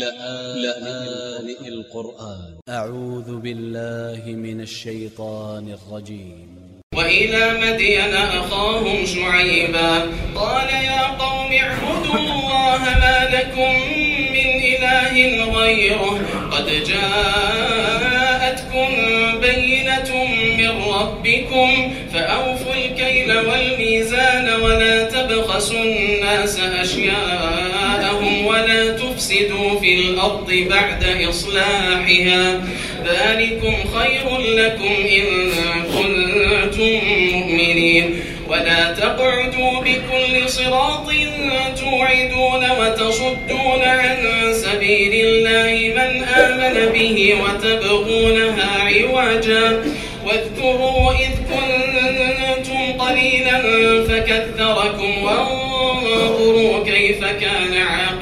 لآن القرآن. أ ع و ذ ب ا ل ل ه من ا ل ش ي ط ا ن ا ل ج ي م وإلى مدين أخاهم شعيبا. قال يا قوم اعبدوا الله ما لكم من إله غيره. قد جاءتكم بينة من ربكم فأوفوا الكيل والميزان ولا تبخسوا الناس أشياءهم ولا تفسدوا في الأرض بعد إصلاحها ذلكم خير لكم إن كنتم مؤمنين. ولا تقعدوا بكل صراط توعدون وتصدون عن سبيل الله من آمن به وتبغونها عوجا. واذكروا إذ كنتم قليلا فكثركم وانظروا كيف كان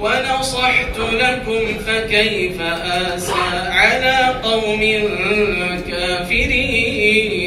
ونصحت لكم فكيف آسى على قوم كافرين.